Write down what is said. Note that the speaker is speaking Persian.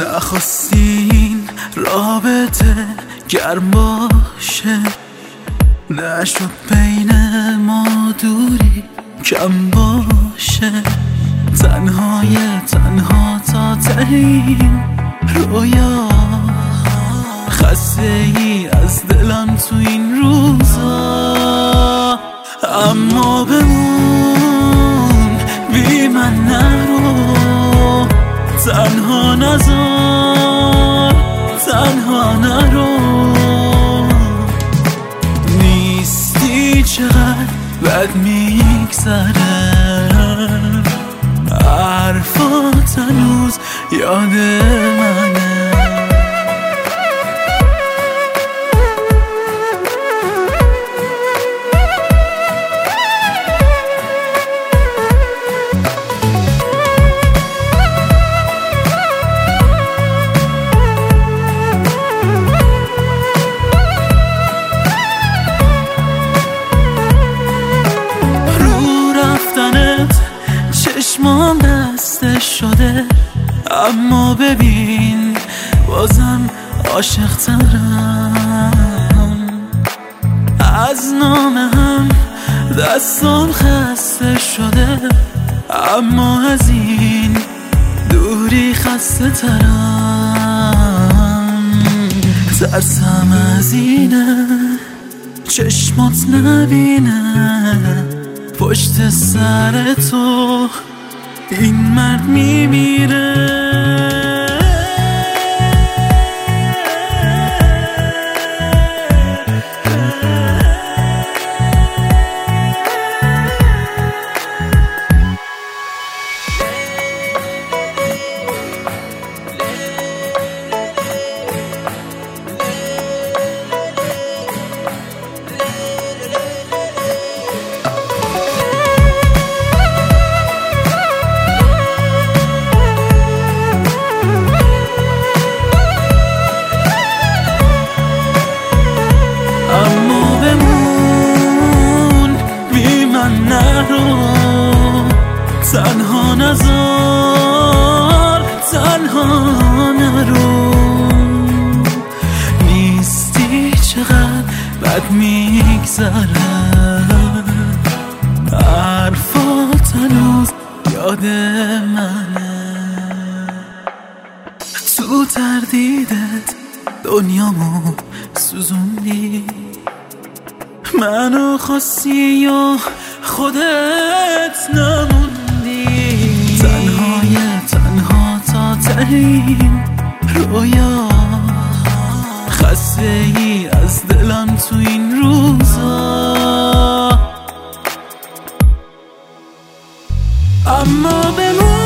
نخواستین رابطه گرم باشه. نشد بین ما دوری کم باشه. تنهای تنها تا تهیم رویا. خسته ای از دلم تو این روزا. اما بمون بی من نرو. تنها نزار چقدر بد میگذره حرفات هنوز یاد منه بسته شده. اما ببین بازم عاشق ترم. از نام هم دستان خسته شده. اما از این دوری خسته ترم. ترسم از اینه چشمات نبینه. پشت سر تو این مرد میمیره. تنها نزار تنها نرو نیستی چقدر بد میگذره حرفات هنوز یاد منه. تو تردیدت دنیامو سوزوندی. منو خواستی یا خودت نموندی تهیم رویا. خسته ای از دلم تو این روزا. اما بمون